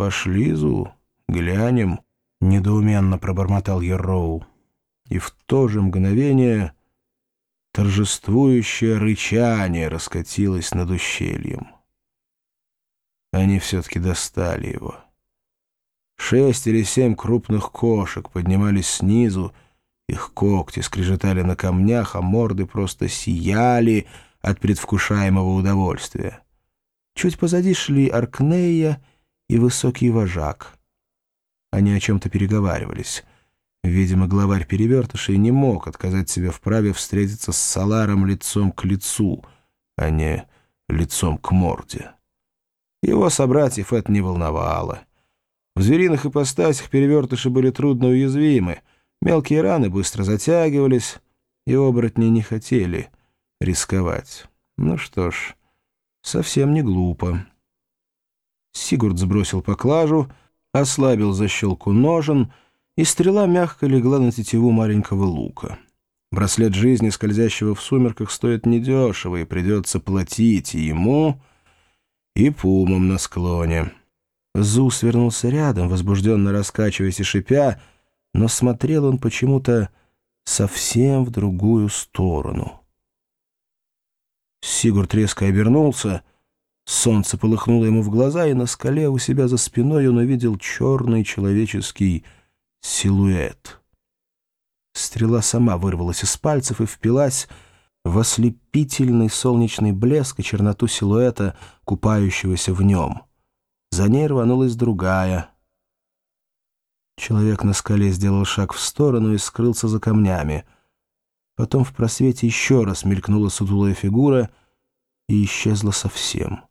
«Пошли, Зу, глянем», — недоуменно пробормотал Ерроу. И в то же мгновение торжествующее рычание раскатилось над ущельем. Они все-таки достали его. Шесть или семь крупных кошек поднимались снизу, их когти скрежетали на камнях, а морды просто сияли от предвкушаемого удовольствия. Чуть позади шли Аркнея и высокий вожак. Они о чем-то переговаривались. Видимо, главарь перевертышей не мог отказать себе в праве встретиться с Саларом лицом к лицу, а не лицом к морде. Его собратьев это не волновало. В звериных ипостасях перевертыши были трудно уязвимы, мелкие раны быстро затягивались, и оборотни не хотели рисковать. Ну что ж, совсем не глупо. Сигурд сбросил поклажу, ослабил защелку ножен, и стрела мягко легла на тетиву маленького лука. Браслет жизни, скользящего в сумерках, стоит недешево, и придется платить и ему, и пумам на склоне. Зу свернулся рядом, возбужденно раскачиваясь и шипя, но смотрел он почему-то совсем в другую сторону. Сигурд резко обернулся, солнце полыхнуло ему в глаза, и на скале у себя за спиной он увидел черный человеческий силуэт. Стрела сама вырвалась из пальцев и впилась в ослепительный солнечный блеск и черноту силуэта, купающегося в нем. За ней рванулась другая. Человек на скале сделал шаг в сторону и скрылся за камнями. Потом в просвете еще раз мелькнула сутулая фигура и исчезла совсем.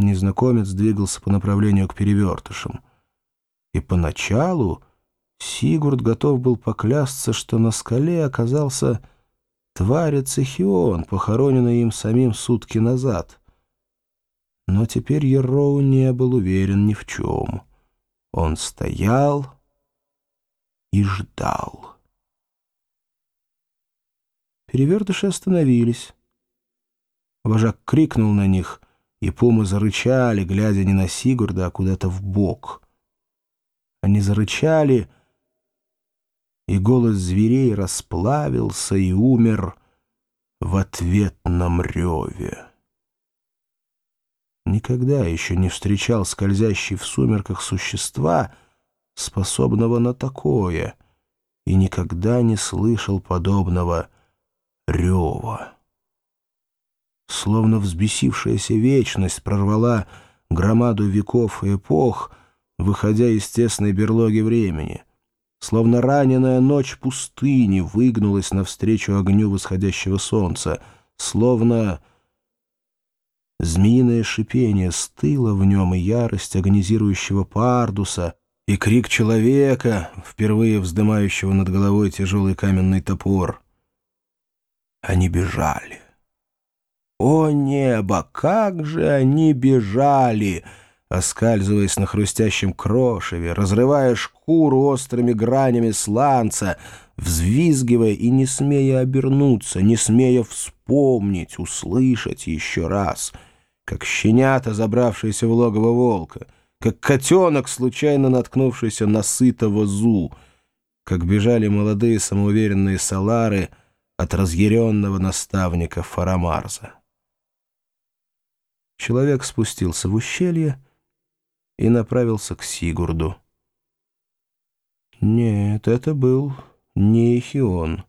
Незнакомец двигался по направлению к перевертышам. И поначалу Сигурд готов был поклясться, что на скале оказался тварь Цехион, похороненный им самим сутки назад. Но теперь Ероу не был уверен ни в чем. Он стоял и ждал. Перевертыши остановились. Вожак крикнул на них, и пумы зарычали, глядя не на Сигурда, а куда-то в бок. Они зарычали, и голос зверей расплавился и умер в ответном реве. Никогда еще не встречал скользящий в сумерках существа, способного на такое, и никогда не слышал подобного рева. Словно взбесившаяся вечность прорвала громаду веков и эпох, выходя из тесной берлоги времени. Словно раненая ночь пустыни выгнулась навстречу огню восходящего солнца, словно Змеиное шипение стыло в нем, и ярость агонизирующего пардуса, и крик человека, впервые вздымающего над головой тяжелый каменный топор. Они бежали. О небо, как же они бежали! Оскальзываясь на хрустящем крошеве, разрывая шкуру острыми гранями сланца, взвизгивая и не смея обернуться, не смея вспомнить, услышать еще раз — как щенята, забравшиеся в логово волка, как котенок, случайно наткнувшийся на сытого зу, как бежали молодые самоуверенные салары от разъяренного наставника Фарамарза. Человек спустился в ущелье и направился к Сигурду. Нет, это был не Эхион,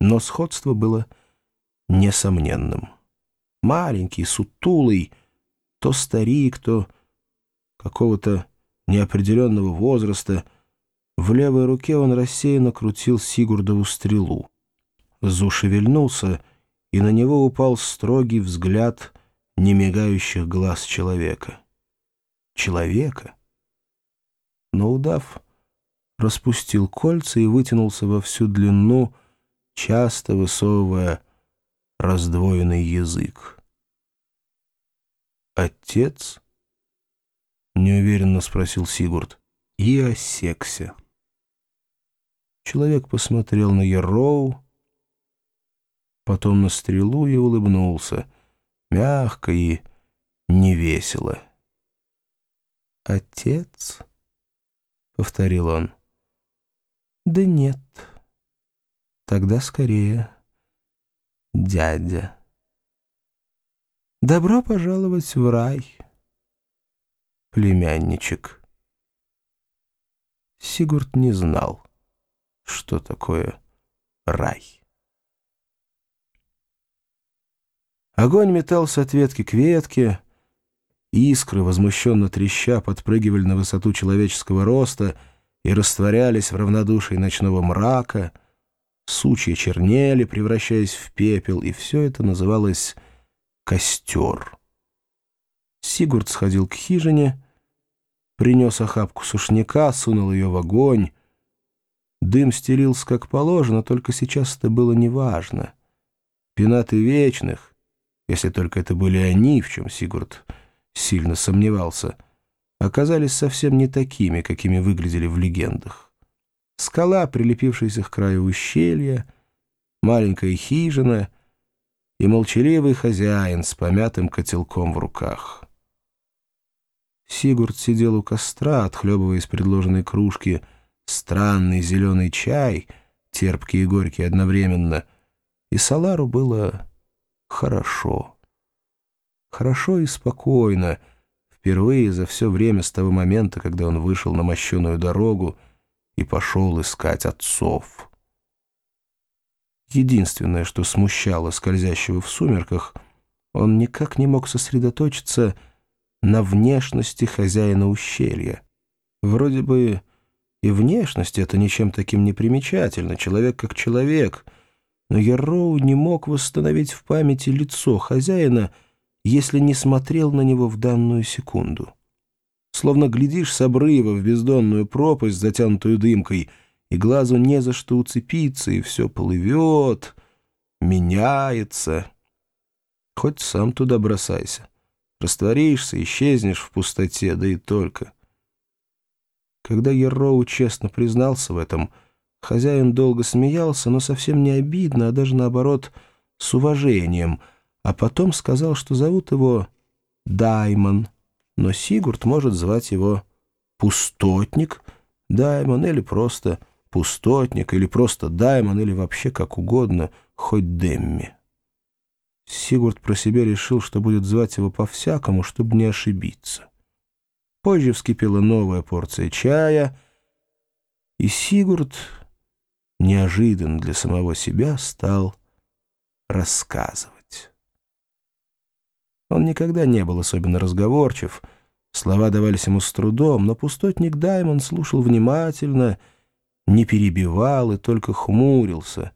но сходство было несомненным маленький, сутулый, то старик, то какого-то неопределенного возраста. В левой руке он рассеянно крутил Сигурдову стрелу. Зу шевельнулся, и на него упал строгий взгляд немигающих глаз человека. Человека? Но удав распустил кольца и вытянулся во всю длину, часто высовывая раздвоенный язык. «Отец?» — неуверенно спросил Сигурд. И осекся. Человек посмотрел на Яроу, потом на стрелу и улыбнулся, мягко и невесело. «Отец?» — повторил он. «Да нет. Тогда скорее дядя. Добро пожаловать в рай, племянничек». Сигурд не знал, что такое рай. Огонь метался от ветки к ветке, искры, возмущенно треща, подпрыгивали на высоту человеческого роста и растворялись в равнодушии ночного мрака, сучья чернели, превращаясь в пепел, и все это называлось «костер». Сигурд сходил к хижине, принес охапку сушняка, сунул ее в огонь. Дым стелился как положено, только сейчас это было неважно. Пенаты вечных, если только это были они, в чем Сигурд сильно сомневался, оказались совсем не такими, какими выглядели в легендах. Скала, прилепившаяся к краю ущелья, маленькая хижина и молчаливый хозяин с помятым котелком в руках. Сигурд сидел у костра, отхлебывая из предложенной кружки странный зеленый чай, терпкий и горький одновременно, и Салару было хорошо. Хорошо и спокойно, впервые за все время с того момента, когда он вышел на мощеную дорогу и пошел искать отцов. Единственное, что смущало скользящего в сумерках, он никак не мог сосредоточиться на внешности хозяина ущелья. Вроде бы и внешность это ничем таким не примечательно, человек как человек — но Ярроу не мог восстановить в памяти лицо хозяина, если не смотрел на него в данную секунду. Словно глядишь с обрыва в бездонную пропасть, затянутую дымкой, и глазу не за что уцепиться, и все плывет, меняется. Хоть сам туда бросайся. Растворишься, исчезнешь в пустоте, да и только. Когда Ярроу честно признался в этом — Хозяин долго смеялся, но совсем не обидно, а даже наоборот с уважением, а потом сказал, что зовут его Даймон, но Сигурд может звать его Пустотник, Даймон или просто Пустотник, или просто Даймон, или вообще как угодно, хоть Демми. Сигурд про себя решил, что будет звать его по-всякому, чтобы не ошибиться. Позже вскипела новая порция чая, и Сигурд неожиданно для самого себя стал рассказывать. Он никогда не был особенно разговорчив, слова давались ему с трудом, но пустотник Даймон слушал внимательно, не перебивал и только хмурился,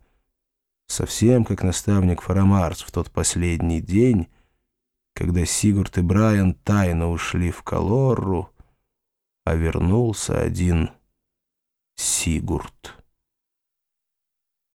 совсем как наставник Фарамарс в тот последний день, когда Сигурд и Брайан тайно ушли в Калорру, а вернулся один Сигурд.